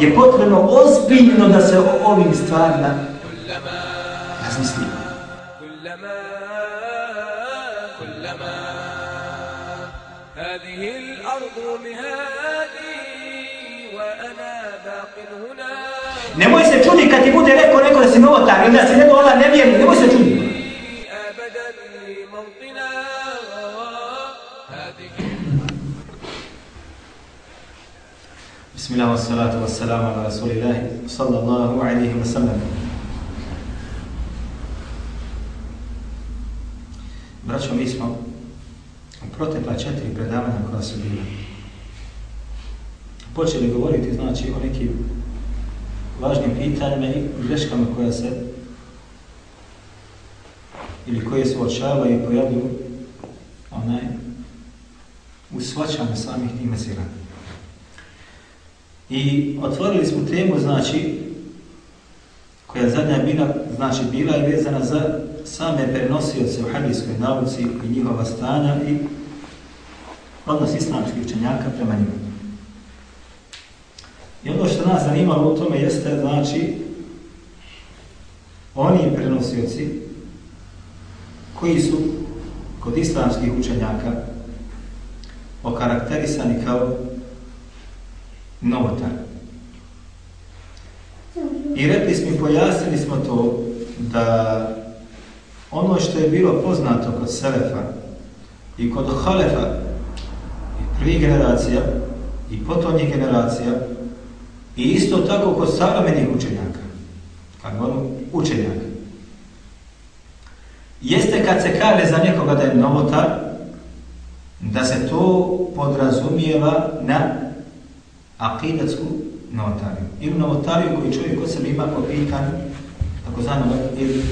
je potrebno ozbiljno da se o ovim stvarima razmisli. كلما كلما هذه الأرض مهادي وأنا باق هنا Nemoj se čudi kad ti bude rekao neko da si novotar ili da si neko ova nevjerni, nemoj se čudi. Wassalatu wassalamu ala rasulillahi, sallallahu alaihi wa sallam. Braćo, mi smo u protekla četiri predavanja koja su bila počeli govoriti znači o nekim važnim pitanjima i greškama koja se ili koje se očavaju i pojavljuju onaj u svačanju samih tih mesirana. I otvorili smo temu, znači, koja je zadnja bila, znači, bila je vezana za same prenosioce u hadijskoj nauci i njihova stanja i odnos islamskih učenjaka prema njima. I ono što nas zanimalo u tome jeste, znači, oni prenosioci koji su kod islamskih učenjaka okarakterisani kao novotar. I rekli smo i pojasnili smo to da ono što je bilo poznato kod Selefa i kod Halefa i prvi generacija i potomnjih generacija i isto tako kod savremenih učenjaka, kad govorimo učenjaka, jeste kad se kaže za nekoga da je novotar, da se to podrazumijeva na akidatsku novotariju. Ili novotariju koji čovjek kod sebe ima po pitanju, tako znamo, ili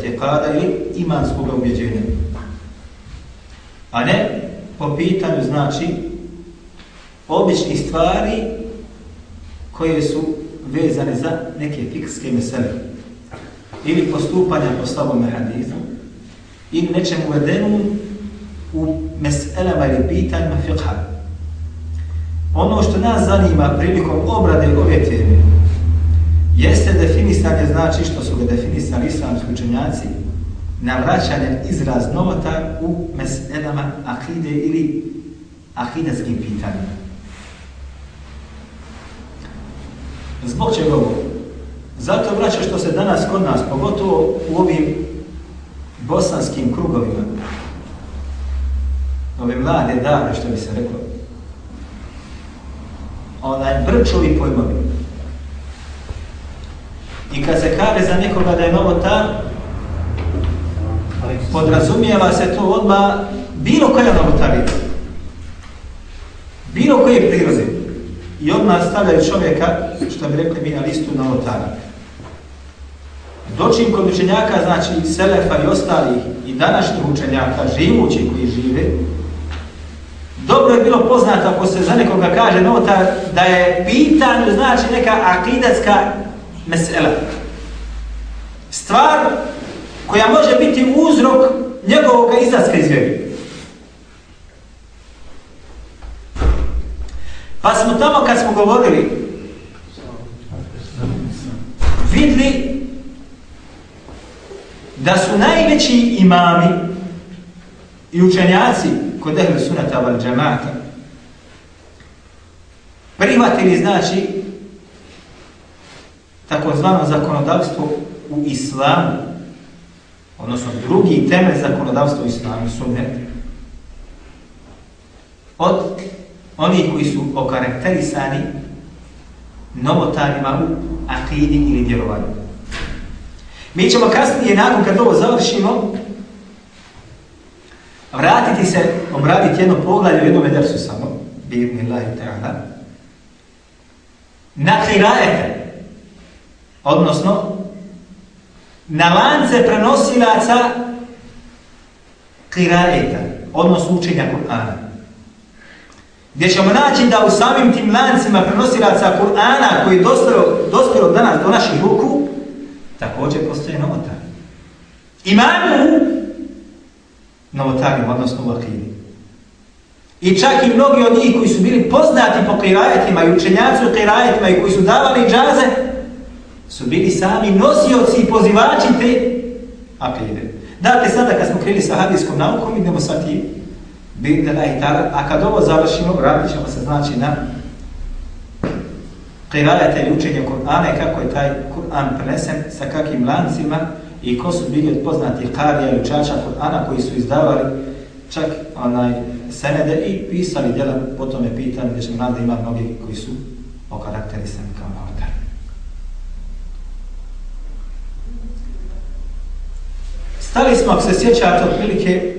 tjekada ili imanskog ubjeđenja. A ne po pitanju, znači, običnih stvari koje su vezane za neke fikske mesele. Ili postupanja po slabom mehanizmu, ili nečem uvedenom u meselama ili pitanjima fiqha. Ono što nas zanima prilikom obrade ove teme jeste definisanje, znači što su ga definisali islamski učenjaci, na vraćanje izraz novota u meselama akide ili akidetskim pitanjima. Zbog čega ovo? Zato vraća što se danas kod nas, pogotovo u ovim bosanskim krugovima, ove mlade dane, što bi se reklo, onaj brčovi pojmovi. I kad se kaže za nekoga da je novotar, podrazumijeva se to odmah bilo koja novotarija. Bilo koje prirode. I odmah stavljaju čovjeka, što bi rekli mi na listu novotara. Dočim kod učenjaka, znači Selefa i ostalih i današnjih učenjaka, živući koji žive, dobro je bilo poznato ako se za nekoga kaže nota da je pitan znači neka akidatska mesela. Stvar koja može biti uzrok njegovog izlaska iz vjeri. Pa smo tamo kad smo govorili vidli da su najveći imami i učenjaci kod ehli sunata val džemata prihvatili znači takozvano zakonodavstvo u islamu odnosno drugi temelj zakonodavstva u islamu sunnet od onih koji su okarakterisani novotarima u akidi ili djelovanju. Mi ćemo kasnije, nakon kad ovo završimo, vratiti se, obraditi jedno poglavlje u jednom edersu samo, bi'idnillahi ta'ala, na kirajete, odnosno na lance prenosilaca kirajeta, odnosno učenja Kur'ana. Gdje ćemo naći da u samim tim lancima prenosilaca Kur'ana koji je dospjelo danas do naših ruku, također postoje novotari. Imamo novotari, odnosno u akidi. I čak i mnogi od njih koji su bili poznati po kirajetima i učenjaci u kirajetima i koji su davali džaze, su bili sami nosioci i pozivači te akide. Dakle, sada kad smo krili sa hadijskom naukom, idemo sa i bidela i tada, a kad ovo završimo, radit ćemo se znači na kirajete i učenje Kur'ana i kako je taj Kur'an prenesen, sa kakvim lancima i ko su bili od poznati karija i učača Kur'ana koji su izdavali čak onaj senede i pisali djela po tome pitanje gdje ćemo da ima mnogi koji su okarakterisani kao novotari. Stali smo, ako se sjećate, otprilike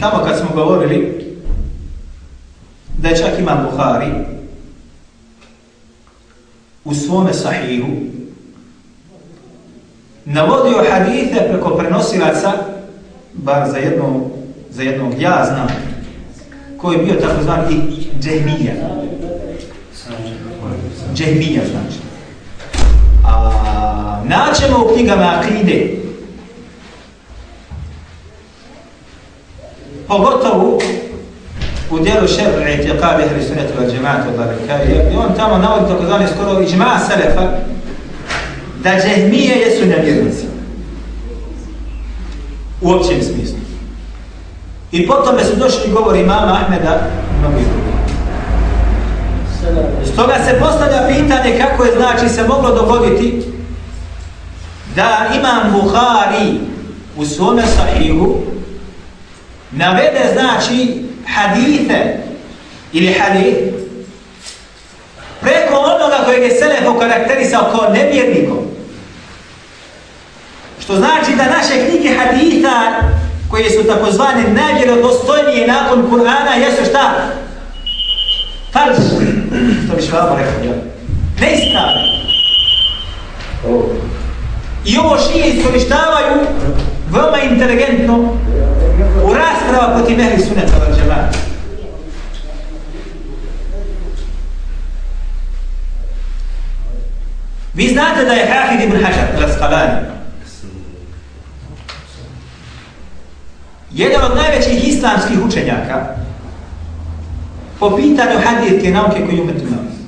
tamo kad smo govorili da je čak imam Buhari u svome sahihu navodio hadithe preko prenosilaca, bar za jednog, za jednog ja znam, koji je bio tako zvan džehmija. Džehmija znači. A, naćemo u knjigama akide, pogotovo u dijelu šer itiqabi ehli sunnati wal džemata od Barakari, i on tamo navodi tako zvani skoro iđma selefa, da džehmije jesu nevjernici. U općem smislu. I potom su došli govori mama Ahmeda mnogi drugi. Stoga se postavlja pitanje kako je znači se moglo dogoditi da imam Buhari u svome sahihu navede znači hadite ili hadith preko onoga kojeg je Selef okarakterisao kao nevjernikom. Što znači da naše knjige haditha koje su takozvane najvjerodostojnije nakon Kur'ana jesu šta? Falš. To bi švamo rekao, ja. Neispravne. I ovo šije iskorištavaju veoma inteligentno u rasprava protiv ehli suneta od džemata. Vi znate da je Hafid ibn Hajar, Raskalani, jedan od najvećih islamskih učenjaka po pitanju hadijske nauke koju umetu nauke.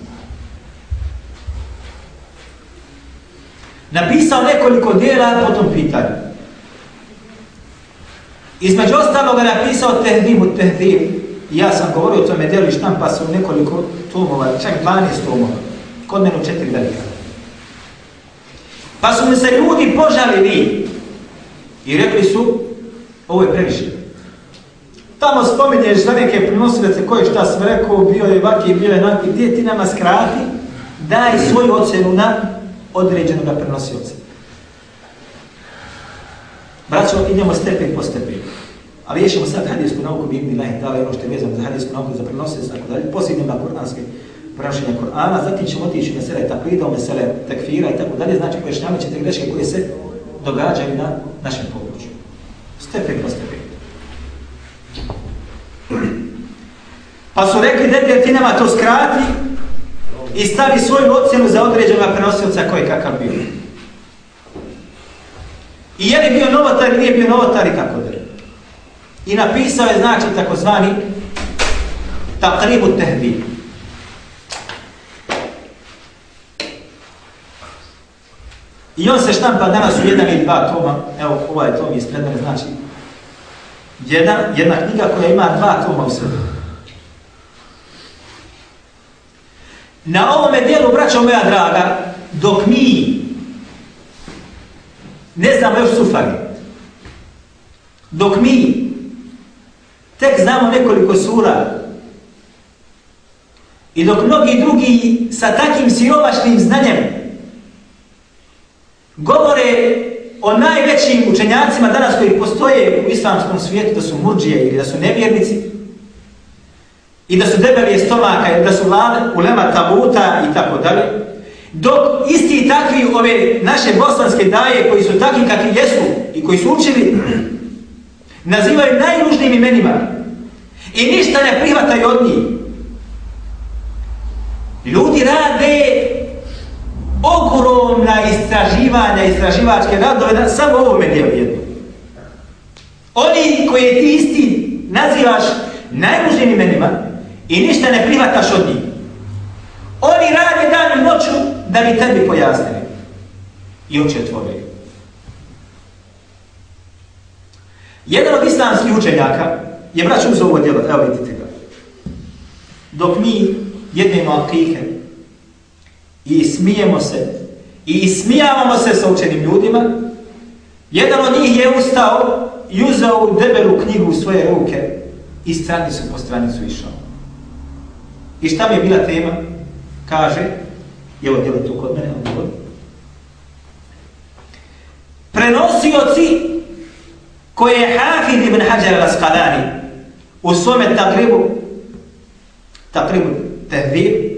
Napisao nekoliko dijela po tom pitanju. Između ostalog je napisao tehdib. I Ja sam govorio o tome djelu i štampa su nekoliko tomova, čak 12 tomova. Kod mene u četiri velika. Pa su mi se ljudi požalili i rekli su, ovo je previše. Tamo spominješ za neke prenosilace koje šta sve rekao, bio je vaki, bio je naki, gdje ti nama skrati, daj svoju ocenu na određenog prenosioca. Braćo, idemo stepen po stepen. Ali ješemo sad hadijsku nauku, bi ibn Ilahi, Tala li ono što je vezano za hadijsku nauku, za prenosilac, tako dalje, posljednjem na kuranske prenošenja Kur'ana, zatim ćemo otići mesele taklida, mesele tekfira i tako dalje, znači pojašnjavit ćete greške koje se događaju na našem području. Stepen po stepen. Pa su rekli, dete, ti nema to skrati i stavi svoju ocjenu za određenog prenosilca koji kakav bio. I je li bio novotar ili nije bio novotar i tako da. I napisao je, znači, takozvani takribu tehdib. I on se štampa danas u jedan ili dva toma, evo ovaj tom ispred mene, znači jedna, jedna knjiga koja ima dva toma u sebi. Na ovome dijelu, braćo moja draga, dok mi ne znamo još sufari, dok mi tek znamo nekoliko sura. I dok mnogi drugi sa takim siromašnim znanjem govore o najvećim učenjacima danas koji postoje u islamskom svijetu, da su murđije ili da su nevjernici, i da su debelije stomaka, i da su vlade, ulema tabuta i tako dalje, dok isti takvi ove naše bosanske daje koji su takvi kakvi jesu i koji su učili, nazivaju najružnijim imenima i ništa ne prihvataju od njih. Ljudi rade ogromna istraživanja, istraživačke radove samo ovome dijelu jedno. Oni koje ti isti nazivaš najružnijim imenima i ništa ne prihvataš od njih. Oni rade da bi tebi pojasnili. I oči otvorili. Jedan od islamskih učenjaka je braću uz ovo djelo, evo vidite ga. Dok mi jednemo akihe i smijemo se i smijavamo se sa učenim ljudima, jedan od njih je ustao i uzao debelu knjigu u svoje ruke i stranicu po stranicu išao. I šta mi je bila tema? Kaže, i evo djelo tu kod mene, odgovor. Prenosioci koje je Hafid ibn Hajar al-Asqalani u svome takribu, takribu tehvir,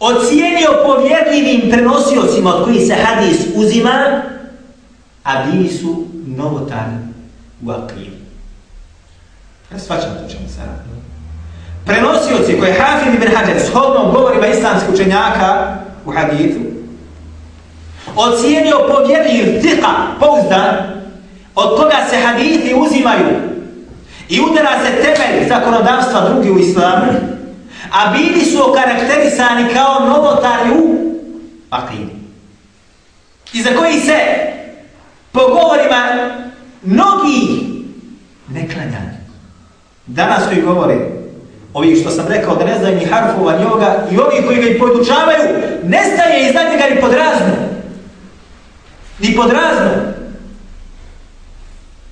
ocijenio povjedljivim prenosiocima od kojih se hadis uzima, a bili su novotani u akidu. Ja svačam to čemu se radi. Prenosioci koje Hafid ibn Hajar shodno govorima islamskih učenjaka u hadithu, ocijenio povjerljiv tika, pouzdan, od koga se hadithi uzimaju i udara se temelj zakonodavstva drugi u islamu, a bili su okarakterisani kao novotari u akini. I za koji se po govorima mnogi ne klanjaju. Danas koji govore, ovi što sam rekao da ne znaju ni harfova, ni ovoga, i ovi koji ga i podučavaju, nestaje i znate ga ni pod razno. Ni pod razno.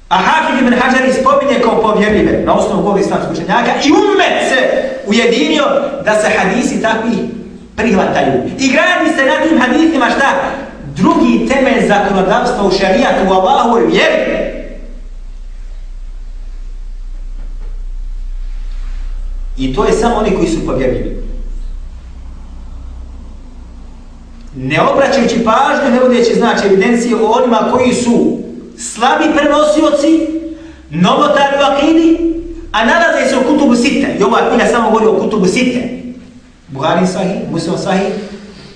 A Hafid ibn Hajar spominje kao povjerljive na osnovu govori islamskog učenjaka i umet se ujedinio da se hadisi takvi prihvataju. I gradi se na tim hadisima šta? Drugi temelj zakonodavstva u šarijatu u Allahu vjeri. I to je samo oni koji su povjerljivi. Ne obraćajući pažnju, ne vodeći znači evidencije o onima koji su slabi prenosioci, novotari u akidi, a nalaze se u kutubu site. I ova knjiga samo govori o kutubu site. Buhari sahih, Muslim sahih,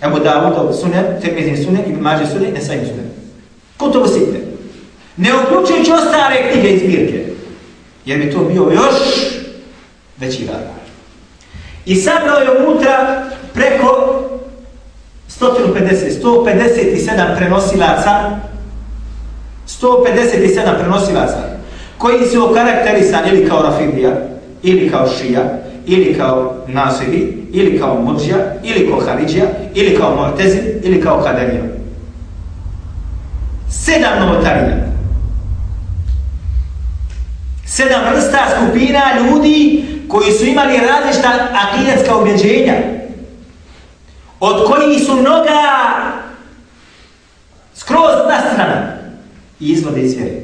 Ebu Dawud, Sunem, Tirmizin Sunem, Ibn Mađe Sunem, Nesajim Sunem. Kutubu site. Ne uključujući ostale knjige i zbirke. Jer bi to bio još veći rad. I sabrao je unutra preko 150, 157 prenosilaca 157 prenosilaca koji su okarakterisani ili kao Rafidija, ili kao Šija, ili kao Nasiri, ili kao Murđija, ili kao Haridžija, ili kao Mortezin, ili kao Kadarija. Sedam novotarija. Sedam vrsta skupina ljudi koji su imali različita akidetska objeđenja, od kojih su mnoga skroz nastrana i izvode iz vjere.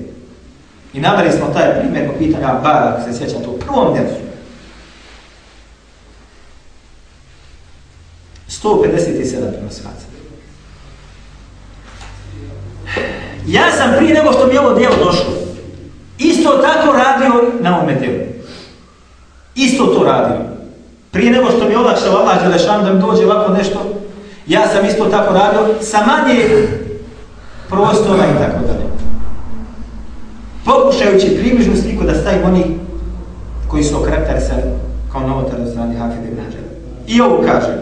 I navali smo taj primjer po pitanju Abara, ako se sjeća to u prvom djecu. 157 prenosilaca. Ja sam prije nego što mi ovo djelo došlo, isto tako radio na ovom djelu. Isto to radio. Prije nego što mi olakšao Allah Đelešan da mi dođe ovako nešto, ja sam isto tako radio sa manje prostora i tako dalje pokušajući približnu sliku da stavim oni koji su okarakterisali kao novotar od strani Hafid ibn Hađara. I ovo kaže,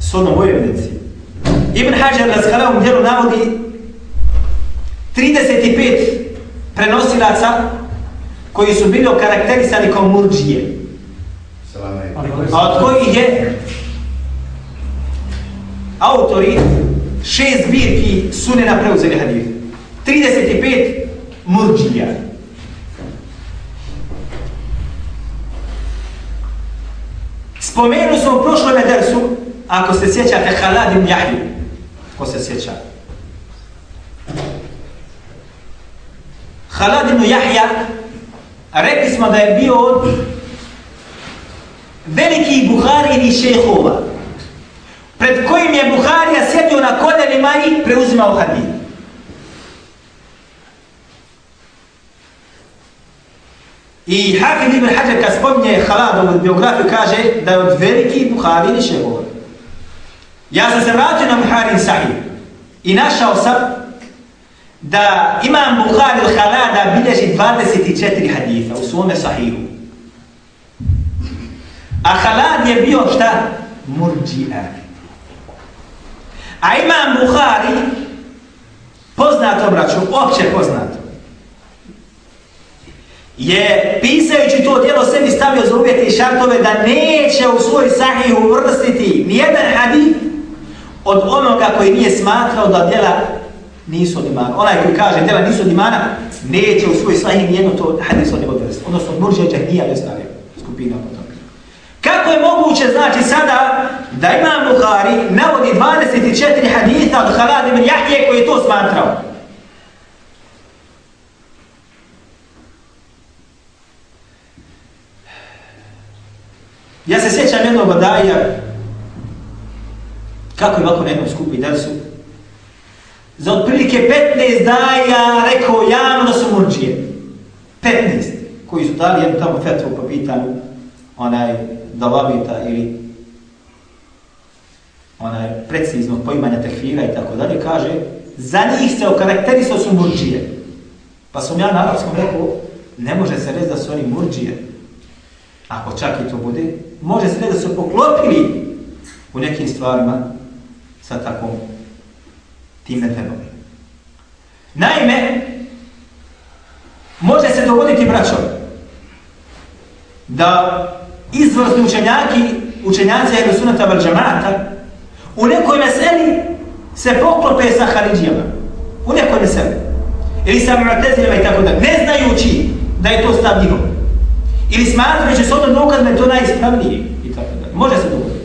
s onom mojoj evidenciji. Ibn Hađar na skalavom dijelu navodi 35 prenosilaca koji su bili okarakterisani kao murđije. A od kojih je autori šest zbirki sunena preuzeli hadith. 35 murđija. Spomenu smo u prošlom dersu, ako se sjećate, Halad ibn Jahju. Ko se sjeća? Halad ibn Jahja, rekli smo da je bio od velikih Buharijini šehova, pred kojim je Buharija sjedio na koljenima i preuzimao hadid. I Hafid ibn Hajar kad spominje Haladovu biografiju kaže da je od velikih Buharijini šehova. Ja sam se vratio na Buharin Sahih i našao sam da imam Buhari al-Halada bilježi 24 haditha u svome Sahihu. A Halad je bio šta? Murđi'a. A imam Buhari, poznato braću, opće poznato, je pisajući to djelo sebi stavio za uvjeti i šartove da neće u svoj sahih uvrstiti nijedan hadith od onoga koji nije smatrao da djela nisu od imana. Onaj koji kaže djela nisu od imana, neće u svoj sahih nijedno to hadis od njega uvrstiti. Odnosno, murđe džahnija je stavio skupina po tome. Kako je moguće, znači, sada da Imam Bukhari navodi 24 haditha od Halad ibn Jahije koji je to smatrao? Ja se sjećam jednog badaja kako je ovako na jednom skupi dersu. Za otprilike 15 daja rekao javno da su murđije. 15 koji su dali jednu tamo fetvu po pitanju onaj dalavita ili onaj preciznog poimanja tekfira i tako dalje, kaže za njih se okarakterisao su murđije. Pa sam ja na arapskom rekao, ne može se reći da su oni murđije. Ako čak i to bude, može se reći da su poklopili u nekim stvarima sa takvom tim metodom. Naime, može se dogoditi braćom da izvrsni učenjaki, učenjaci Ehlu Sunata Val Džamata, u nekoj meseli se poklope sa Haridžijama. U nekoj meseli. Ili sa Mu'tezilima i tako da. Ne znajući da je to stav njihov. Ili smatrajući se ono dokaz da je to najispravnije. I tako da. Može se dogoditi.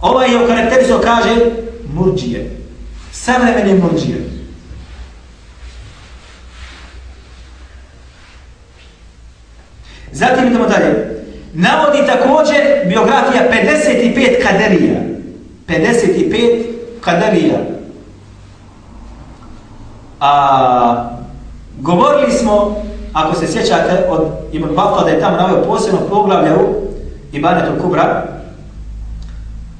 Ovaj je okarakterisao, kaže, murđije. Savremeni murđije. Zatim idemo dalje. Navodi također biografija 55 kaderija. 55 kaderija. A, govorili smo, ako se sjećate, od Ibn Bafla da je tamo navio posebno poglavlje u Ibanetu Kubra.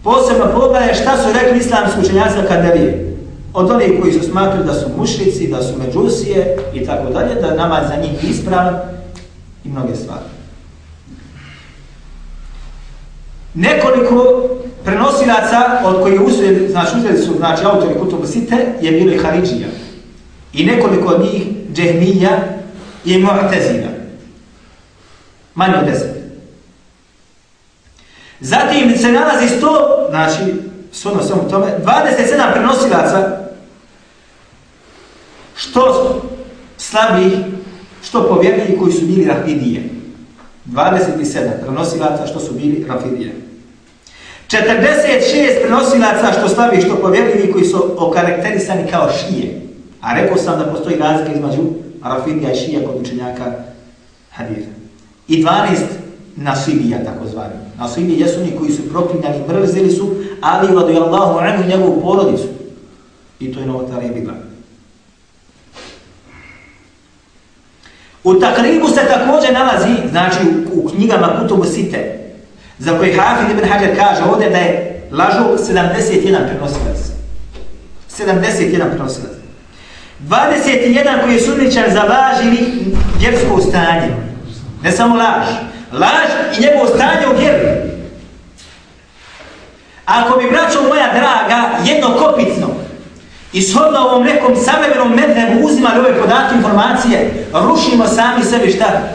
Posebno poglavlje šta su rekli islamski učenjaci za kaderije. Od onih koji su smatrali da su mušrici, da su međusije i tako dalje, da namaz za njih ispravan i mnoge stvari. Nekoliko prenosilaca od kojih uzeli, znači uzeli su, znači autori Kutubu Site, je bilo i Haridžija. I nekoliko od njih, Džehmija i Mu'tezina. Manje od deset. Zatim se nalazi sto, znači, svojno sam tome, 27 prenosilaca, što slabih, što povjerljivih koji su bili rafidije. 27 prenosilaca što su bili Rafidije. 46 prenosilaca što slabi što povjerljivi koji su okarakterisani kao šije. A rekao sam da postoji razlika između Rafidija i šija kod učenjaka hadira. I 12 nasibija takozvani. Nasibije jesu oni koji su proklinjani, mrzili su, ali vadu je Allahu anhu njegovu porodicu. I to je novotarija bila. U takribu se također nalazi, znači u, u knjigama Kutubu Site, za koje Hafid ibn Hajar kaže ovdje da je lažu 71 prenosilac. 71 prenosilac. 21 koji je sudničan za laž ili vjersko stanje. Ne samo laž. Laž i njegovo stanje u vjeru. Ako bi, braćo moja draga, jedno kopicno i shodno ovom nekom savremenom medhebu uzimali ove podatke informacije, rušimo sami sebi šta?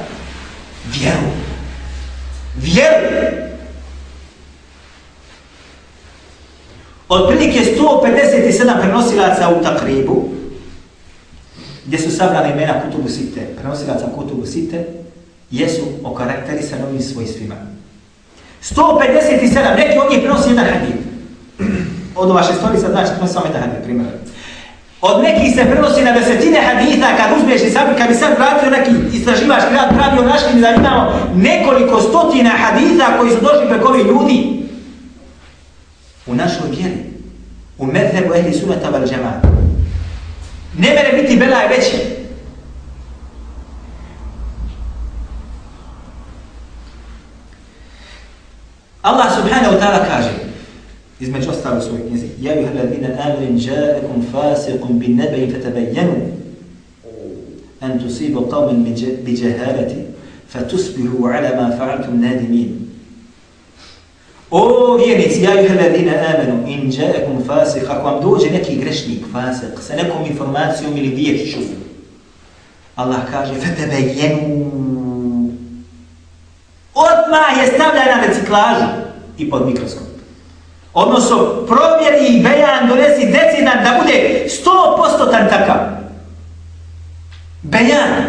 Vjeru. Vjeru. Otprilike 157 prenosilaca u Takribu, gdje su sabrali imena Kutubu Site, prenosilaca Kutubu Site, jesu okarakterisani ovim svojstvima. 157, neki od njih prenosi jedan hadid. Od vaše storica, znači, to je samo jedan hadid, primjer. Od nekih se prenosi na desetine haditha, kad uzmeš i sad, kad bi sad vratio neki istraživač grad pravio našli, da imamo nekoliko stotina haditha koji su došli preko ovih ljudi. U našoj vjeri, u medhebu ehli sunata val džemata. Ne mere biti belaj veći. Allah subhanahu wa ta'ala kaže, između ostalo svoj knjizi, Ja juha ladina amin ja'akum fasiqum bin nebeji fatabayyanu an tusibu qawmin bi jahalati fatusbihu ala ma fa'altum nadimin. O vjernici, ja juha ladina aminu, in ja'akum fasiq, ako vam dođe neki grešnik, fasiq, sa nekom informacijom ili vješću, Allah kaže, fatabayyanu. Odmah je stavljena na reciklažu i pod mikroskop. Odnosno, provjeri i bejan donesi decidan da bude 100% takav. Bejan.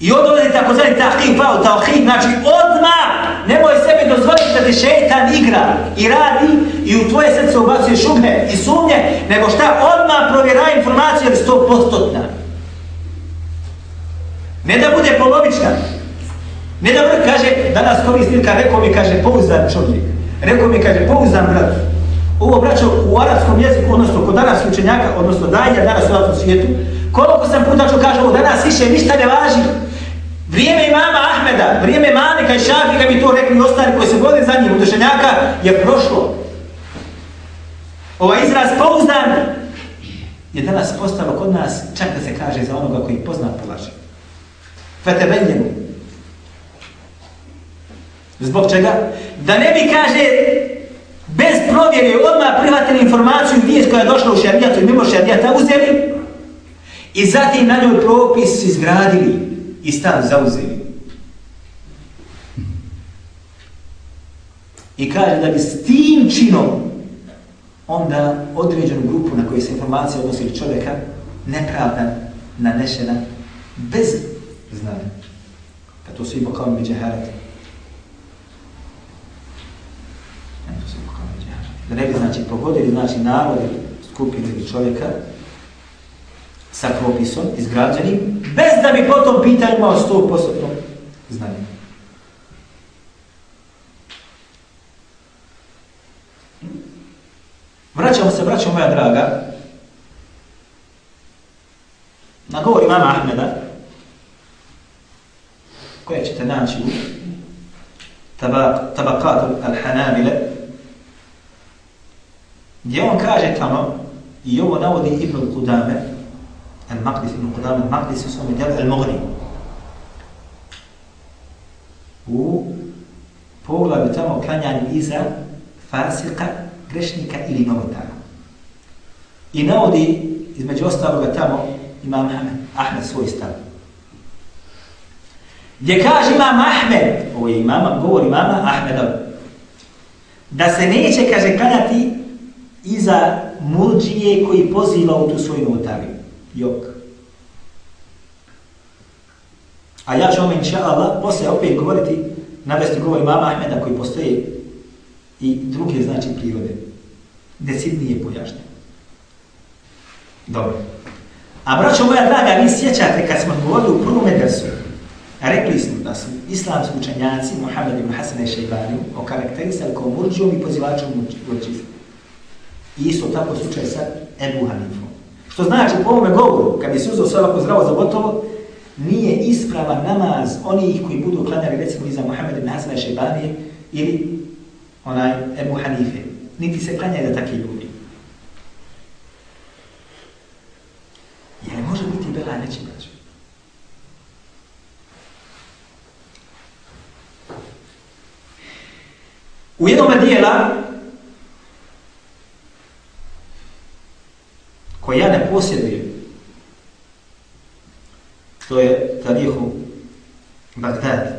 I odlazi tako zvani tahkim pao tahkim, znači odmah nemoj sebi dozvoliti da ti šeitan igra i radi i u tvoje srce ubacuje šube i sumnje, nego šta odmah provjeraj informaciju jer 100% tna. Ne da bude polovična. Ne da bude, kaže, danas koristim, kad rekao mi, kaže, pouzdan čovjek. Rekao mi, kaže, pouzdan brat, ovo braćo u arapskom jeziku, odnosno kod danas učenjaka, odnosno dajnja danas u arapskom svijetu, koliko sam puta ću kažem, danas više ništa ne važi. Vrijeme imama Ahmeda, vrijeme Malika i Šafika mi to rekli ostali koji se vode za njim, udrženjaka, je prošlo. Ovaj izraz pouzdan je danas postalo kod nas, čak da se kaže za onoga koji pozna polaže. Fetebenjenu. Zbog čega? Da ne bi, kaže, bez provjere odmah prihvatili informaciju vijest koja je došla u šarijatu i mimo šarijata uzeli i zatim na njoj propis izgradili i stav zauzeli. I kaže da bi s tim činom onda određenu grupu na kojoj se informacija odnosi čovjeka nepravda nanešena bez znanja. Pa to svi ima kao džeharati. Da ne bi znači pogodili znači narod skupinu ili čovjeka sa propisom izgrađenim, bez da bi potom pitanje imao sto posobno znanje. Vraćamo se, vraćamo moja draga, na govor imama Ahmeda, koje ćete naći u tabakatu al-Hanabile, gdje on kaže tamo, i ovo navodi Ibn Qudame, Al-Maqdis, Ibn Qudame, Al-Maqdis u svome djelu, Al-Mughni. U pogledu tamo klanjanju iza fasika, grešnika ili novotara. I navodi, između ostaloga tamo, imam Ahmed svoj stav. Gdje kaže imam Ahmed, ovo je imama, govor imama Ahmeda, da se neće, kaže, klanjati iza murđije koji poziva u tu svoju notariju. Jok. A ja ću vam, inša Allah, poslije opet govoriti, navesti govor mama Ahmeda koji postoje i druge znači prirode. Decidnije pojašnje. Dobro. A braćo moja draga, vi sjećate kad smo govorili u prvom edersu, rekli smo da su islamski učenjaci, Muhammed ibn Hasan i Šeibani, okarakterisali kao murđijom i pozivačom murđijom. I isto tako slučaj sa Ebu Hanifom. Što znači po ovome govoru, kad bi se uzao sve ovako zdravo za gotovo, nije ispravan namaz onih koji budu klanjali recimo iza Muhammed ibn Hasana Šebanije ili onaj Ebu Hanife. Niti se klanjaju da takvi ljudi. Jer može biti bela neći braću. U jednom dijela koje ja ne posjedujem, to je tarihu Bagdadi.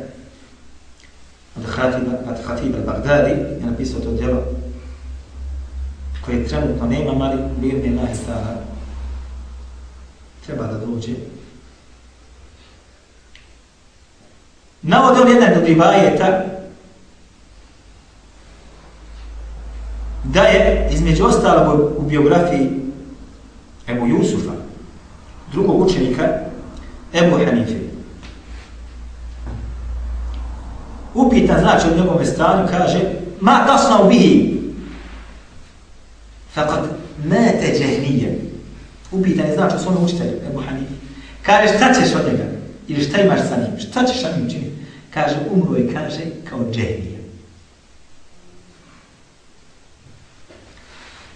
Od Hatiba Bagdadi je napisao to djelo koje trenutno nema, ali birni lahi ta'ala treba da dođe. Navode on jedan od rivajeta da je između ostalog u biografiji Ebu Jusufa, drugog učenika, Ebu Hanife. Upita znači od njegovome stanju, kaže Ma tasna ubihi, fakat mate džehnijem. Upita je znači o svome učitelju, Ebu Hanife. Kaže, šta ćeš od njega? Ili šta imaš sa njim? Šta ćeš sa njim činiti? Kaže, umro je, kaže, kao džehnije.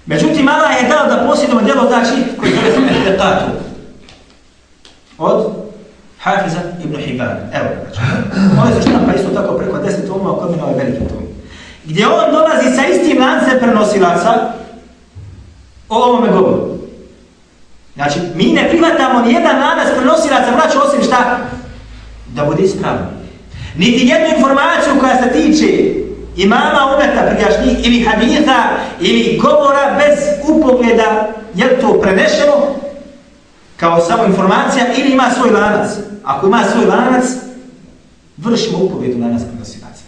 Međutim, Allah je dao da posjedimo djelo, znači, koji zove se Ehtekatu. Od Hafiza ibn Hibana. Evo, znači. Ovo je štampa isto tako preko deset tomova, kod mene ovaj veliki tom. Gdje on dolazi sa istim lancem prenosilaca o ovome govoru. Znači, mi ne prihvatamo nijedan lanac prenosilaca vraća osim šta? Da bude ispravno. Niti jednu informaciju koja se tiče imama umeta prijašnjih ili haditha ili govora bez upogleda je to prenešeno kao samo informacija ili ima svoj lanac. Ako ima svoj lanac, vršimo upogledu lanac prenosilaca.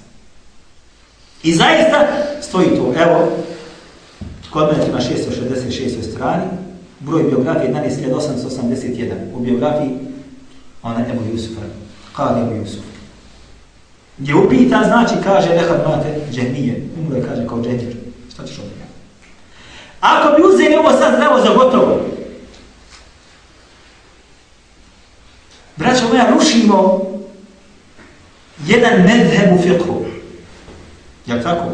I zaista stoji to. Evo, kod mene ima 666. strani, broj biografije 11.881. U biografiji ona Ebu Jusufa, kada Ebu Jusufa. Gdje upita, znači, kaže, nekad mate džemije, umro je, kaže, kao džetir. Šta ćeš od njega? Ako bi uzeli ovo sad zdravo za gotovo, braćo moja, rušimo jedan medheb u fiqhu. Jel tako?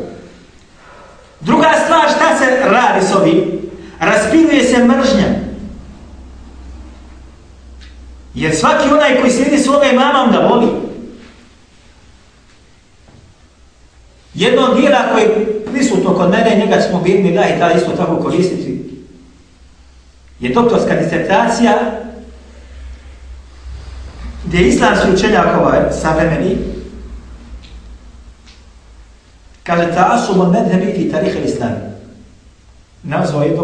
Druga stvar, šta se radi s ovim? Raspiruje se mržnja. Jer svaki onaj koji slijedi svoga imama, onda voli. Jedno od dijela koje je prisutno kod mene, njega smo vidni da i tada isto tako koristiti, je doktorska disertacija gdje je islamski učenjak ovaj savremeni kaže ta on medhebi fi tarih il-islami. Nazvao je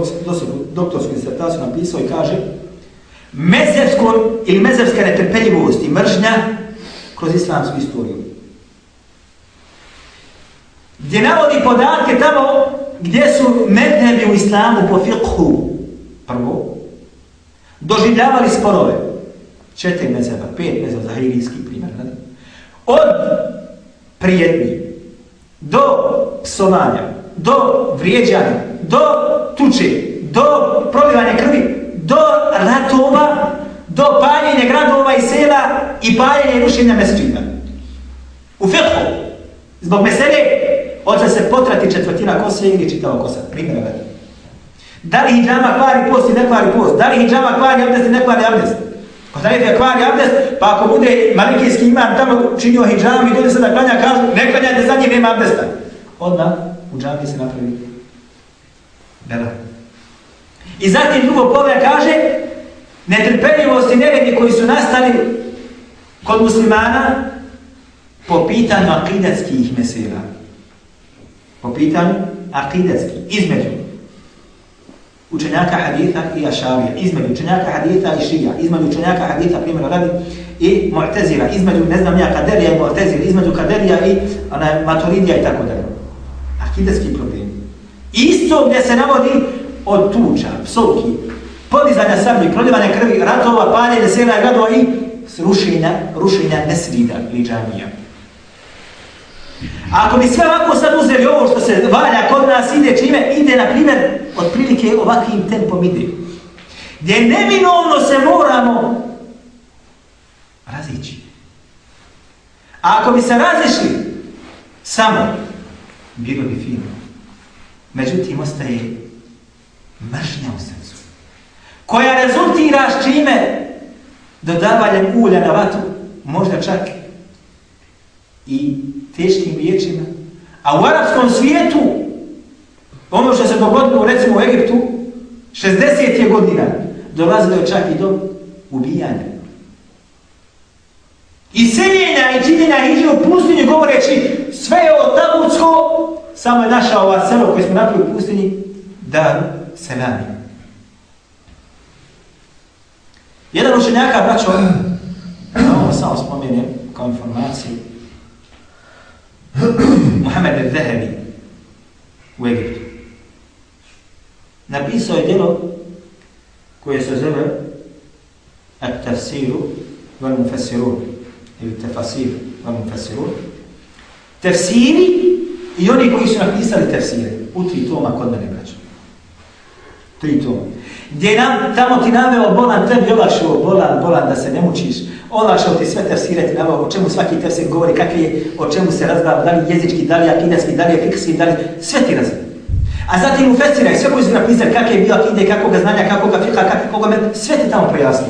doktorsku disertaciju napisao i kaže mezevsko ili mezevska netrpeljivost i mržnja kroz islamsku istoriju gdje navodi podatke tamo gdje su medhebi u islamu po fiqhu. Prvo. Doživljavali sporove. Četiri mezeba, pet mezeba zahirijski primjer, ne? od prijetni do psovanja do vrijeđanja do tuče do prolivanja krvi do ratova do paljenja gradova i sela i paljenja i rušenja mesečina. U fiqhu. Zbog mesele Oće se potrati četvrtina kose ili čitava kosa. Primjera vedi. Da li hijjama kvari post i ne kvari post? Da li hijjama kvari abdest i ne kvari abdest? Pa da li je kvari abdest, pa ako bude malikijski imam tamo činio hijjama i dođe se da klanja, kažu ne klanjajte za njim, nema abdesta. Odmah u džami se napravi bela. I zatim drugo pogled kaže netrpeljivost i neredi koji su nastali kod muslimana po pitanju akidetskih mesela po pitanju akidetski, između učenjaka haditha i ašavija, između učenjaka haditha i šija, između učenjaka haditha, primjer radi, i mu'tezira, između, ne znam ja, kaderija i mu'tezira, između kaderija i ona, maturidija i tako dalje. Akidetski problem. Isto gdje se navodi od tuča, psovki, podizanja sablji, prodivanja krvi, ratova, paljenja, sela, gradova i rušenja, rušenja nesvida ili džamija. A ako bi sve ovako sad uzeli ovo što se valja kod nas ide čime, ide na primjer otprilike ovakvim tempom ide. Gdje neminovno se moramo razići. A ako bi se razišli samo, bilo bi fino. Međutim, ostaje mržnja u srcu. Koja rezultira s čime dodavanjem ulja na vatu, možda čak i teškim riječima. A u arapskom svijetu, ono što se dogodilo recimo u Egiptu, 60 je godina, dolazilo je čak i do ubijanja. I seljenja i činjenja iđe u pustinju govoreći sve je od Tabutsko, samo je naša ova selo koje smo napravili u pustinji, dar se nami. Jedan učenjaka, braćo, ovo samo spomenem kao informaciju, Muhammed al-Zahabi u Egiptu. napisao je djelo koje se zove At-Tafsiru wal Mufassirun ili Tafasir wal Mufassirun tefsiri i oni koji su napisali tefsire u tri toma kod mene braću. Tri toma. Gdje nam, tamo ti naveo bolan, tebi olakšao bolan, bolan da se ne mučiš, olakšao ti sve tefsire, ti nema o čemu svaki tefsir govori, kakvi je, o čemu se razgleda, da li jezički, da li akidaski, da li fikski, da li, sve ti razgleda. A zatim u fesira sve koji su napisali kakve je bio akide, kako ga znanja, kako ga fika, kako koga med, sve ti tamo pojasni.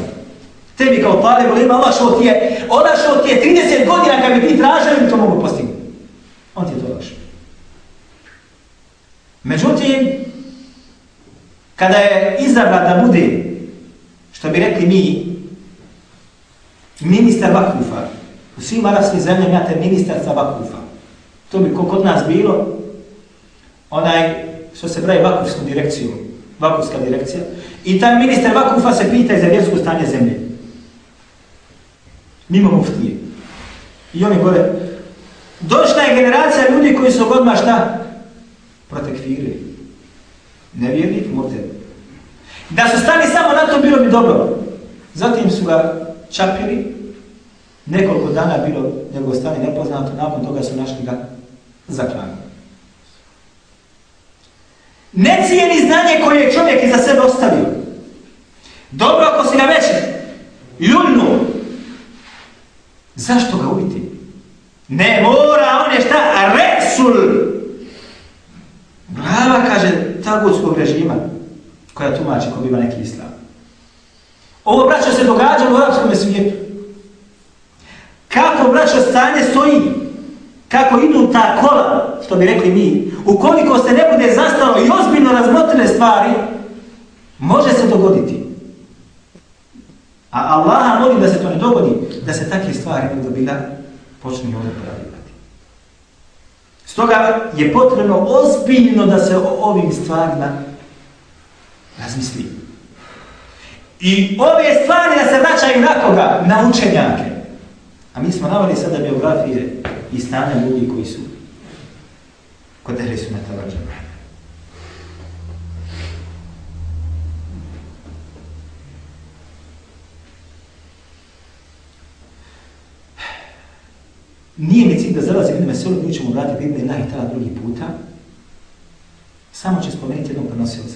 Tebi kao talib, ali ima olakšao ti je, olakšao ti je 30 godina kad bi ti tražili, mi to mogu postignuti. On ti je to olakšao. Međutim, kada je izabran da bude, što bi rekli mi, ministar Vakufa, u svim arabskim zemljama imate ministar Vakufa. To bi kod nas bilo, onaj što se pravi vakufskom direkciju, Vakufska direkcija, i taj ministar Vakufa se pita za vjersko stanje zemlje. Mimo muftije. I oni gore, došla je generacija ljudi koji su godma šta? Protekvirili. Nevjernik, morte. Da su stali samo na to, bilo bi dobro. Zatim su ga čapili, nekoliko dana bilo njegovo stanje nepoznato, nakon toga su našli ga zaklanili. Ne cijeni znanje koje je čovjek iza sebe ostavio. Dobro ako si ga već ljudnu, zašto ga ubiti? Ne mora, on je šta? Resul! Glava, kaže, tagutskog režima, koja tumači ko biva neki islam. Ovo, braćo, se događa u arapskom svijetu. Kako, braćo, stanje stoji? Kako idu ta kola, što bi rekli mi, ukoliko se ne bude zastalo i ozbiljno razmotrene stvari, može se dogoditi. A Allaha molim da se to ne dogodi, da se takve stvari budu bila počne ovdje pravivati. Stoga je potrebno ozbiljno da se o ovim stvarima razmisli. I ove stvari da se vraćaju na koga? Na učenjake. A mi smo navali sada biografije i stanja ljudi koji su kod Ehli Sunnata wal Džamaata. Nije mi cilj da zalazim Ibn Mesulu, mi ćemo vratiti Biblije jedna i tada drugi puta. Samo će spomenuti jednog prenosilca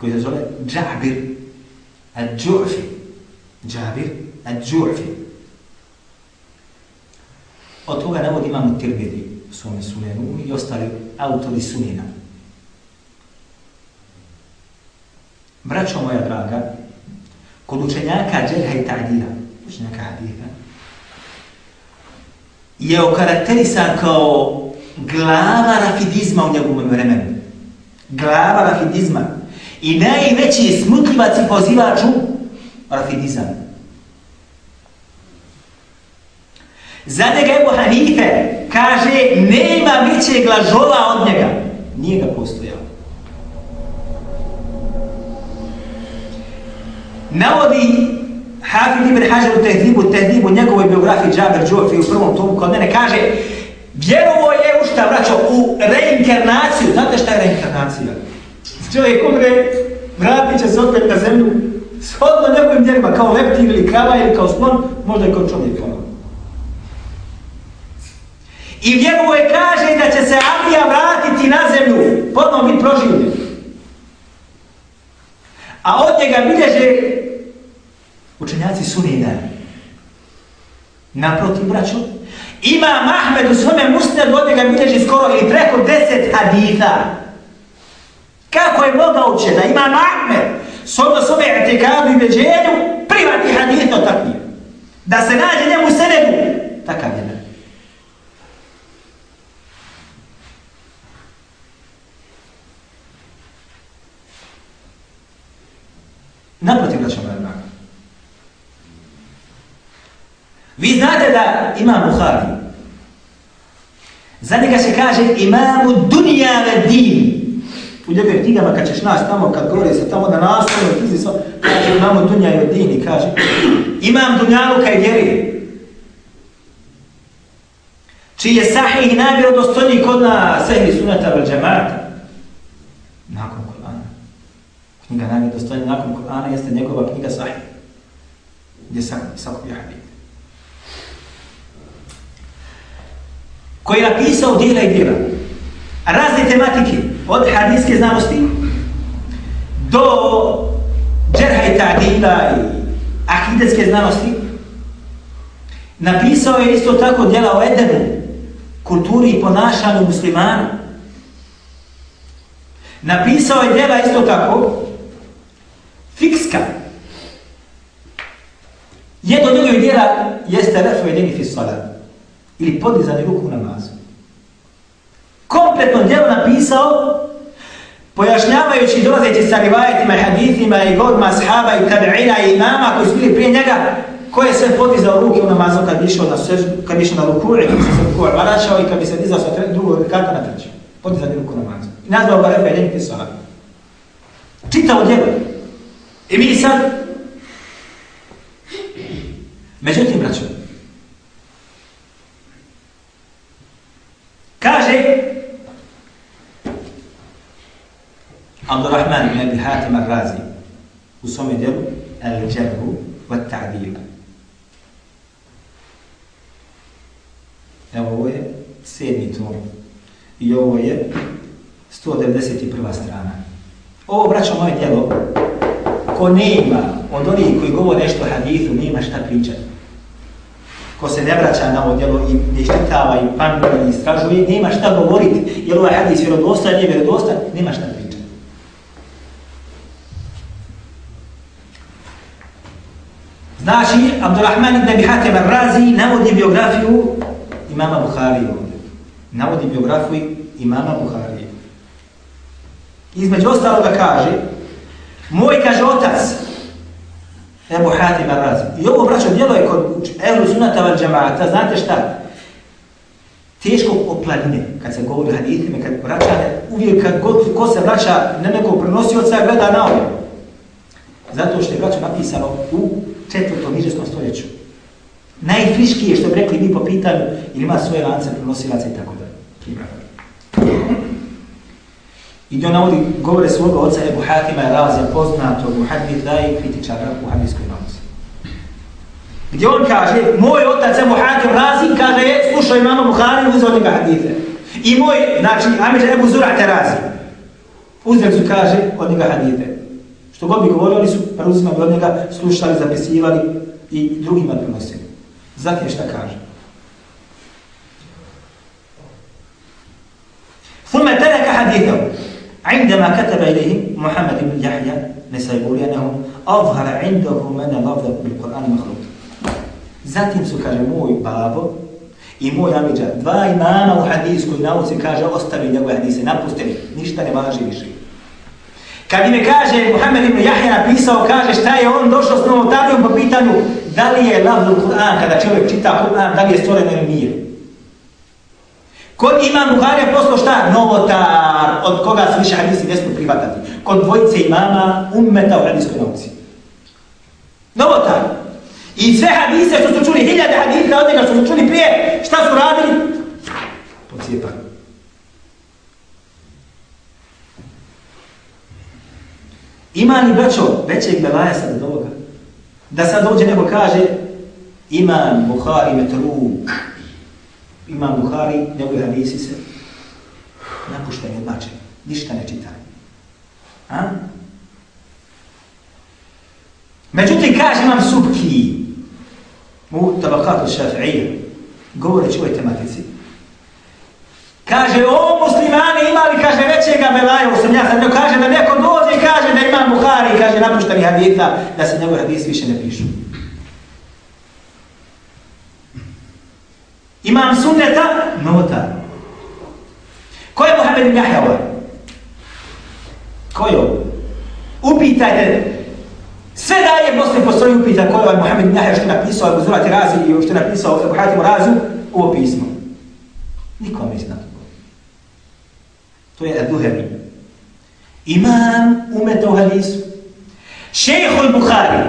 koji se zove Džabir Al-đu'fi. Džabir Al-đu'fi. Od toga navod imamo Tirbidi u svome sunenu i ostali autori sunina. Braćo moja draga, kod učenjaka Džerha i Ta'dila, učenjaka Haditha, je okarakterisan kao glava rafidizma u njegovom vremenu. Glava rafidizma. I najveći smutljivac i pozivač u rafidizam. Za njega Ebu Hanife kaže nema veće glažova od njega. Nije ga postojao. Navodi Hafid ibn Hajar u tehdibu, tehdibu njegovoj biografiji Džaber Džofi u prvom tomu kod mene kaže vjerovo je u šta vraćao u reinkarnaciju. Znate šta je reinkarnacija? Čovjek umre, vratit će se opet na zemlju shodno njegovim djelima kao leptir ili krava ili kao slon, možda i kao čovjek ono. I vjeruje kaže da će se Alija vratiti na zemlju, potom biti proživljen. A od njega bilježe učenjaci sunina. Naprotiv, braću, ima Mahmed u svome musnedu od njega bilježi skoro ili preko deset haditha. Kako je moguće da ima Mahmed s ono svome etikadu i beđenju privati hadith od takvih. Da se nađe njemu senedu. Takav je. Naprotiv, braćo moja draga. Vi znate da ima Buhari. Za njega se kaže imamu dunja ve din. U ljubim knjigama kad ćeš nas tamo, kad govori se tamo da nastavno, ti si kaže imamo dunja i odini, kaže imam dunjalu kaj vjeri. Čiji je sahih i najvjerodostojniji kod na sehli sunata vel džemata. Nakon Kur'ana. Knjiga najvjedostojnija nakon Kur'ana jeste njegova knjiga Sahih. Gdje sam sakupio hadith. Koji je napisao dijela i dijela. Razne tematike, od hadijske znanosti do džerha i ta'dila i akidetske znanosti, napisao je isto tako djela o Edenu, kulturi i ponašanju muslimana. Napisao je djela isto tako fikska. Jedno od njegovih djela jeste refu jedini fi salat ili podizanje ruku u namazu. Kompletno djelo napisao pojašnjavajući dolazeći sa rivajetima i hadithima i godima sahaba i tabi'ina i imama koji su bili prije njega ko je sve podizao ruke u namazu kad bi išao na sežu, kad bi išao na ruku i kad bi se se ruku vraćao i kad bi se dizao sa drugog rekata na treću. Podizao ruku u namazu. I nazvao ga refa jedini fi. Čitao djelo. I mi sad Međutim, braćo, kaže Abdurrahman ibn Abi Hatim al-Razi u svome djelu Al-Jabru wa ta'dil. Evo ovo je sedmi tom i ovo je 191. strana. Ovo, braćo, moje djelo, ko nema od onih koji govore nešto o hadithu, nema šta pričati. Ko se ne vraća na ovo djelo i ne štitava i pametno i istražuje, nema šta govoriti, jer ovaj hadis vjerodostan, nije vjerodostan, nema šta pričati. Znači, Abdurrahman ibn Abi Hatim al-Razi navodi biografiju imama Buhari ovdje. Navodi biografiju imama Buhari. Između ostaloga kaže, moj kaže otac, Ebu Hatim al-Razi. I ovo braćo djelo je kod Ehlu Sunata val džamaata, znate šta? Teško oplanine, kad se govori hadithima, kad vraćane, uvijek kad god ko se vraća na nekog prenosioca, gleda na ovo. Zato što je braćo napisano u četvrtom ižestom stoljeću. Najfriškije što bi rekli mi po pitanju, ili ima svoje lance prenosilaca i tako dalje. I gdje navodi govore svoga oca Ebu Hatima je razija poznatog u haditha i kritičara u hadijskoj nauci. Gdje on kaže, moj otac Ebu Hatim razi, kaže, je, slušao imama Buhari, uzeo njega hadite. I moj, znači, Amir Ebu Zura te razi. Uzrek su, kaže, od njega hadite. Što god bi govorili, oni su preuzimali od njega, slušali, zapisivali i drugima prenosili. Zatim šta kaže? ثم ترك حديثه عندما كتب إليه محمد بن يحيى نسيبوري أنه أظهر عندهم أن لفظ بالقرآن مخلوق Zatim su, kaže, moj babo i moj amiđa, dva imama u hadijskoj nauci, kaže, ostavi njegove hadise, napuste mi, ništa ne važi više. Kad mi kaže, Muhammed ibn Jahja napisao, kaže, šta je on došao s novotarijom po pitanju, da li je lavdu Kur'an, kada čovjek čita Kur'an, da li je stvoren ili nije. Kod imam Buharija poslao šta? Novotar, od koga se više hadisi ne smije prihvatati. Kod dvojice imama ummeta u hadijskoj nauci. Novotar. I sve hadise što su čuli, hiljade hadisa od njega što su čuli prije, šta su radili? Pocijepali. Ima li braćo većeg belaja sad od ovoga? Da sad dođe neko kaže Imam Buhari metruk Imam Buhari, njegove hadisi se napuštaju odbačaju. Ništa ne čita. A? Međutim, kaže Imam Subki u tabakatu šafi'ija govoreći o ovoj tematici Kaže, o muslimani imali, kaže, većega belaja u ja kaže da neko dođe i kaže da ima Buhari, kaže, napuštani haditha, da se njegove hadisi više ne pišu. Imam sunneta, nota. Ko je Muhammed ibn Jahja ovaj? Ko je ovo? Upitajte, sve daje Bosni postoji upita ko je ovaj Muhammed ibn Jahja što je napisao Abu Zurati Razi i što je napisao Abu Hatimu Razu, ovo pismo. Niko ne zna to. To je Eduhemi. Imam umeta u hadisu. Šehol Bukhari,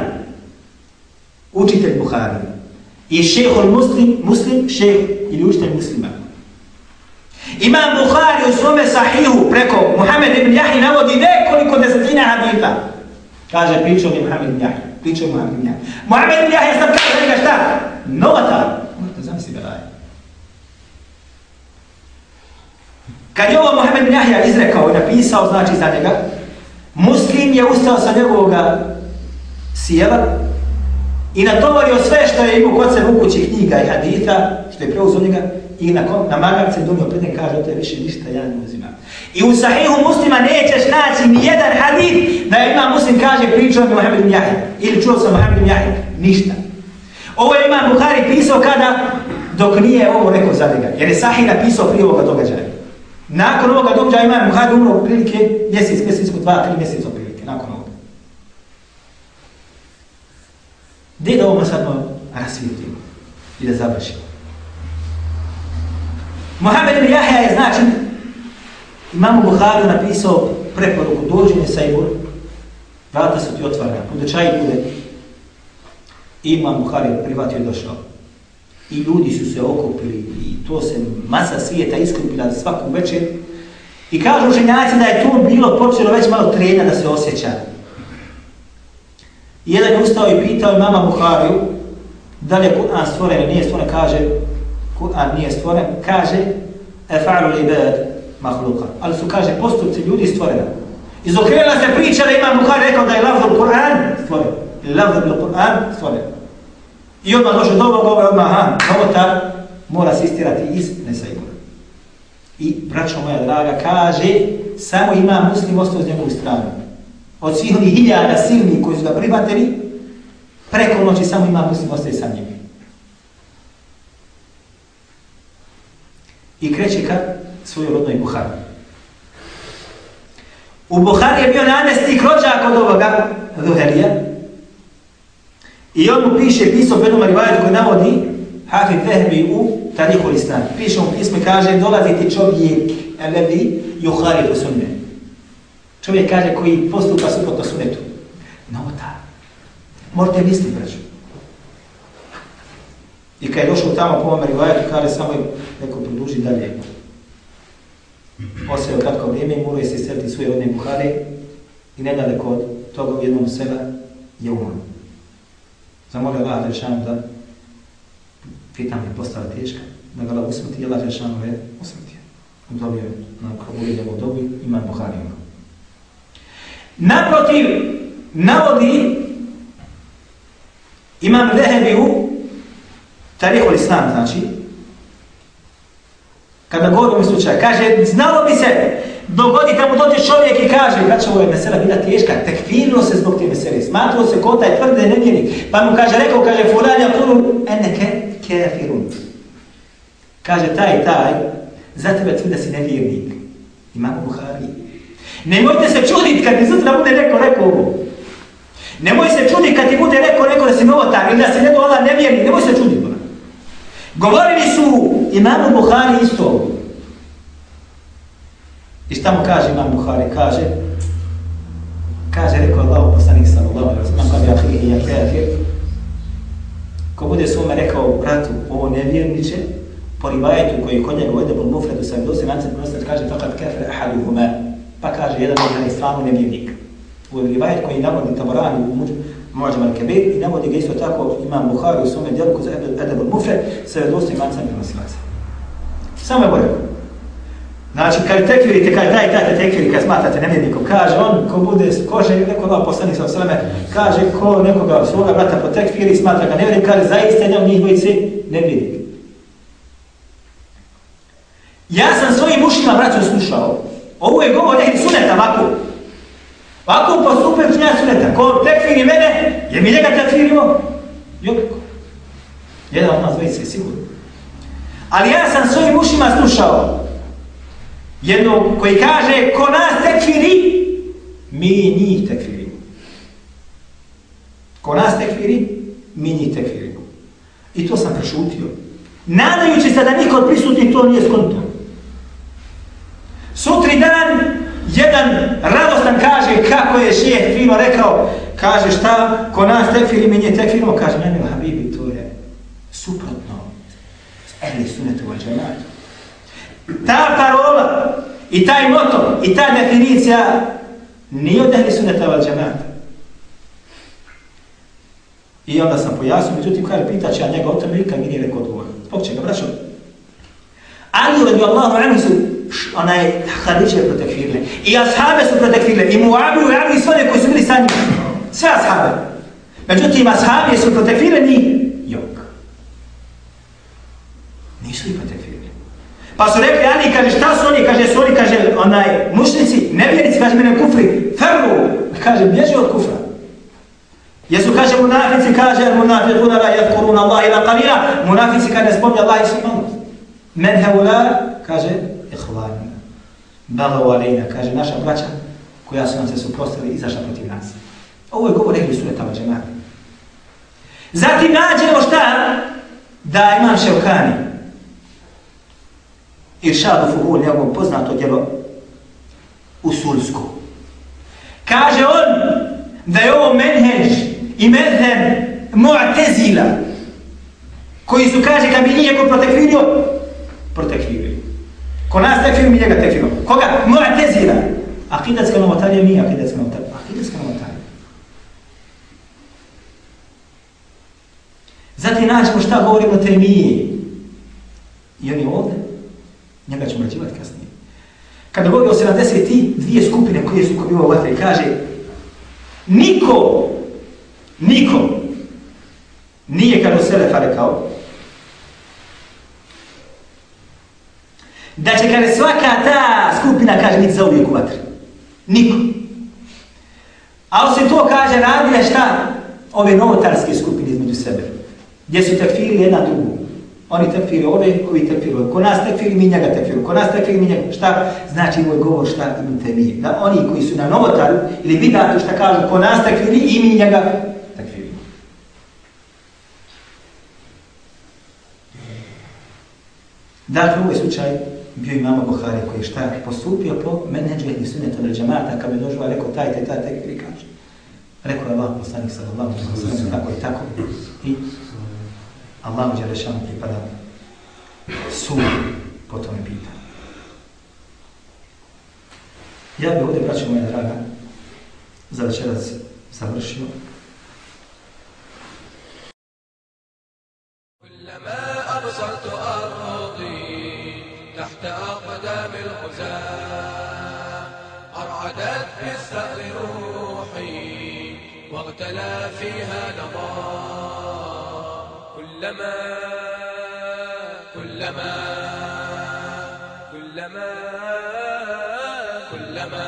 učitelj Bukhari, je šehol muslim, muslim šeh ili učitelj muslima. Imam Bukhari u svome sahihu preko Muhammed ibn Jahi navodi nekoliko desetina hadita. Kaže, pričao mi Muhammed ibn Jahi, Pričao mi Muhammed ibn Jahi. Muhammed ibn Jahja sad kaže njega šta? Novatar. Možete zamisli da daje. Kad je ovo Mohamed ibn Jahja izrekao i napisao, znači za njega, Muslim je ustao sa njegovoga sjela i natovario sve što je imao kod sebe u kući knjiga i haditha, što je preuzio njega, i na, na magarce donio pred njega kaže, to je više ništa ja ne uzimam. I u sahihu muslima nećeš naći ni jedan hadith da ima muslim kaže pričao mi Mohamed ibn ili čuo sam Mohamed ibn Ništa. Ovo je imam Buhari pisao kada dok nije ovo rekao za njega. Jer je sahih napisao prije ovoga događaja. Nakon ovoga događaja imam Buhari umro prilike mjesec, mjesec, dva, tri mjeseca prilike. Nakon ovoga. Gdje da ovo sad rasvijetimo i da završimo? Mohamed ibn Jahja je znači Imam Buhari napisao preporuku dođenje sa Ibor, vrata su ti otvarana, bude bude. Imam Buhari privatio i došao. I ljudi su se okupili i to se masa svijeta iskupila svaku večer. I kažu učenjaci da je to bilo počelo već malo trenja da se osjeća. I jedan je ustao i pitao mama Buhariju da li je Kur'an stvoren ili nije stvoren, kaže Kur'an nije stvoren, kaže efa'lu libad ibad mahluka. Ali su, kaže, postupci ljudi stvorena. Izokrenula se priča da ima Buhari rekao da je lafzul Kur'an stvoren. Ili lafzul Kur'an stvoren. I odmah došlo do ovog ovaj odmah, aha, novotar mora se istirati iz Nesaibura. I, braćo moja draga, kaže, samo ima muslim ostao s njegovu stranu. Od svih onih hiljada silnih koji su ga privatili, preko noći samo ima muslim ostaje sa njim. I kreće ka svojoj rodnoj Buhari. U Buhari je bio namestnik rođak od ovoga Zuhelija. I on mu piše, pisao u jednom rivajetu koji navodi Hafid Vehbi u Tarihu Islam. Piše mu pismo i kaže, dolazi ti čovjek, Eledi juhari po sunne. Čovjek kaže koji postupa suprotno sunnetu. Nota. Morate misliti, braću. I kad je došao tamo po ovom rivajetu, kaže samo neko produži dalje osveo kratko vrijeme i moraju se istrati svoje rodne Buhare i nedaleko od toga jednom sela je umro. Zamolio Allah Đeršanu da pitanje postala teška, da ga usmrti i Allah Đeršanu je usmrtio. Udobio na kabuli njegovu dobu ima Buhari umro. Naprotiv, navodi imam Vehebi u Tarihul Islam, znači, Kada govorim slučaj, kaže, znalo bi se, dogodi da mu dođe čovjek i kaže, braće, ovo je mesela bila teška, tekfirno se zbog te mesele, smatruo se kota je tvrde nevjeri, pa mu kaže, rekao, kaže, fulanja ene eneke kefirun. Kaže, taj, taj, za tebe tvrde si nevjernik. Imamo Buhari. Nemojte se čuditi kad ti sutra bude neko rekao ovo. Nemoj se čuditi kad ti bude neko rekao da si novotar ili da si neko Allah nevjernik, nemoj se čuditi. Govorili su imamu Buhari isto. I šta mu kaže imam Buhari? Kaže, kaže, rekao Allah, poslanik sam, Allah, nam kaže, ahi, i ja kafir. Ko bude svome rekao, bratu, ovo nevjerniče, po rivajetu koji kod njega uvede bol mufredu sa dosi, nam se kaže, fakat kafir ahadu hume. Pa kaže, jedan od njih stranu nevjernik. U rivajet koji navodi taborani u muđu, Mu'jam al-Kabir i navodi ga isto tako imam Buhari u svome djelu kod Adab al-Mufred sa vedostim mancem prenosilaca. Samo je bolje. Znači, kad tekvirite, kad daj dajte tekvir, kad smatrate nemjednikom, kaže on, ko bude, ko želi neko dva poslanik sa sveme, kaže ko nekoga svoga brata po tekviri, smatra ga nemjednik, kaže zaista jedan njih dvojici nemjednik. Ja sam svojim ušima braćom slušao. Ovo je govor nekih suneta ovako. Ako postupim činja suneta, ko tekviri mene, je mi njega tekfirimo? Jokako. Jedan od nas dvojice, sigurno. Ali ja sam svojim ušima slušao jednog koji kaže, ko nas tekfiri, mi njih tekfirimo. Ko nas tekfiri, mi njih tekfirimo. I to sam prešutio. Nadajući se da niko od prisutnih to nije skonto. Sutri dan, jedan radostan kaže kako je šijeh fino rekao, kaže šta, ko nas tekfiri, mi njih tekfirimo, kaže, ne, ne, Habibi, to je suprotno. Ehli sunetu wa džematu. Ta parola i taj moto i ta definicija nije od ehli suneta val džanata. I onda sam pojasnio, međutim, kaže, pitaće a njega o tome, nikad mi nije rekao odgovor. Zbog čega, braćo? Ali radi Allahu anhu su onaj Hadiće protekfirile. I ashabe su protekfirile. I Muabu i Abu i sve koji su bili sa njim. Sve ashabe. Međutim, ashabi su protekfireni jok. Nisu ih protekfirili. Pa su rekli, Ani, kaže, šta su oni? Kaže, su oni, kaže, onaj, mušnici, nevjerici, kaže, mene kufri, ferru. Kaže, bježi od kufra. Jesu, kaže, munafici, kaže, munafiquna la yadkuruna Allah ila qalila. Munafici, kaže, ne spomnja Allah i svima. Men heula, kaže, ihvanina. Balav alejna, kaže, naša braća koja su nam se suprostili izašla protiv nas. Ovo je govor ehli suneta wa džemata. Zatim nađemo šta? Da imam Ševkani. Iršadu Fuhul, njegovom poznato djelo, usulsko. Kaže on da je ovo menheđ i medhem mu'tezila koji su, kaže, kad bi nije ko protekvirio, protekvirio. Ko nas tekfirio, mi njega tekfirio. Koga? Mu'tezila. Akidatska novotarija nije akidatska novotarija. Akidatska novotarija. Zatim naćemo šta govorimo o temiji. I oni ovdje. Njega ćemo rađivati kasnije. Kada govori o 72 skupine koje su kod u vatre, kaže niko, niko nije kad u Selefa rekao da će kada svaka ta skupina kaže biti za uvijek u vatri. Niko. A osim to kaže radile šta? Ove novotarske skupine između sebe. Gdje su tekfiri jedna drugu. Oni tekfiri ove, ovi tekfiri ove. Ko nas tekfiri, mi njega tekfiri. Ko nas tekfiri, mi njega. Šta znači moj govor, šta im temije? Da oni koji su na novotaru ili bidatu šta kažu, ko nas tekfiri, i mi njega tekfiri. Dakle, ovo je slučaj bio imama Buhari koji je šta postupio po menedžu i sunneta ili džamata, kad bi došao, rekao taj, taj, taj, taj, kaže. Rekao je Allah, poslanik sallallahu alaihi wa sallam, tako i tako. I Allahu Đelešanu pripada sud po tome pitanju. Ja bih ovdje, braćo moja draga, za večerac završio. كلما كلما كلما كلما.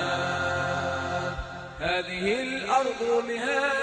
هذه الأرض مهادي